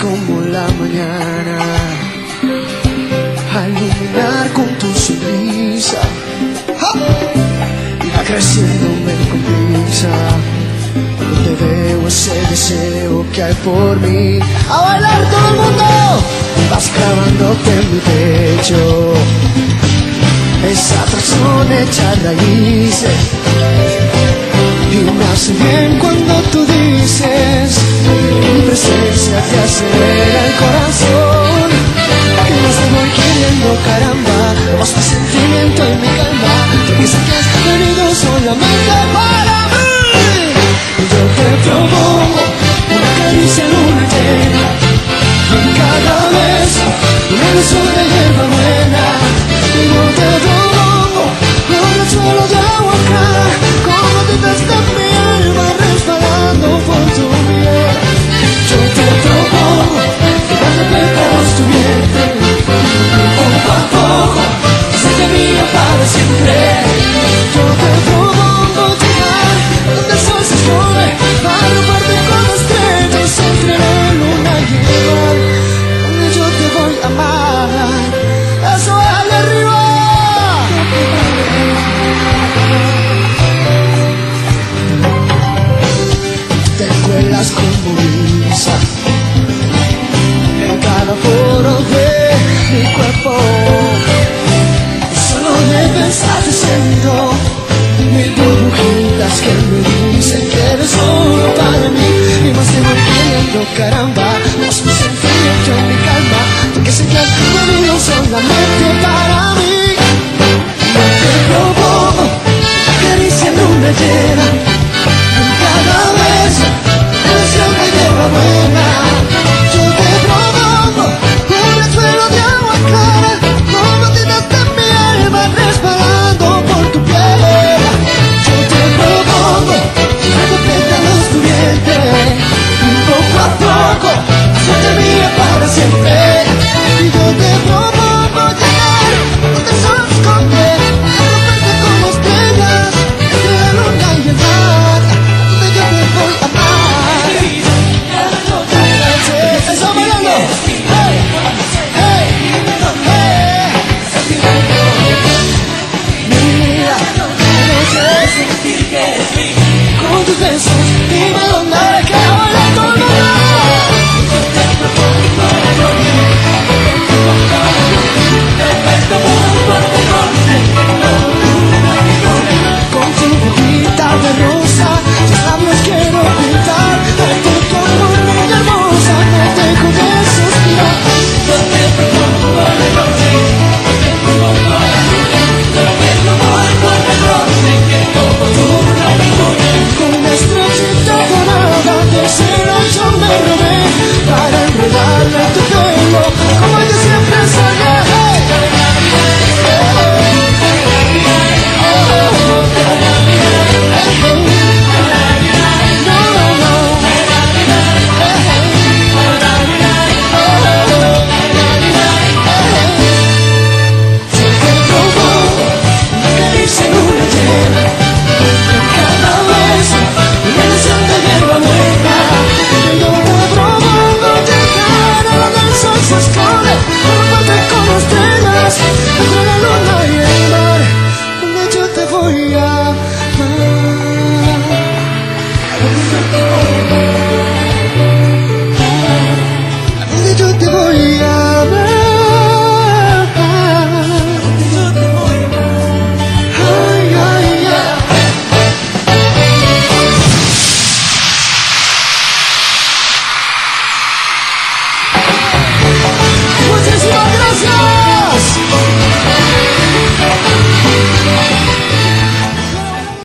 como la mañana, al iluminar con tu sonrisa, y va creciendo con prisa. Cuando te veo ese deseo que hay por mí, a bailar todo el mundo, vas clavándote en mi pecho. Esa persona echa raíces y me hace bien cuando tú dices mi presencia te acelera el corazón. Que más te voy queriendo, caramba, vos te para mí. Yo te propongo, caricia no me llena.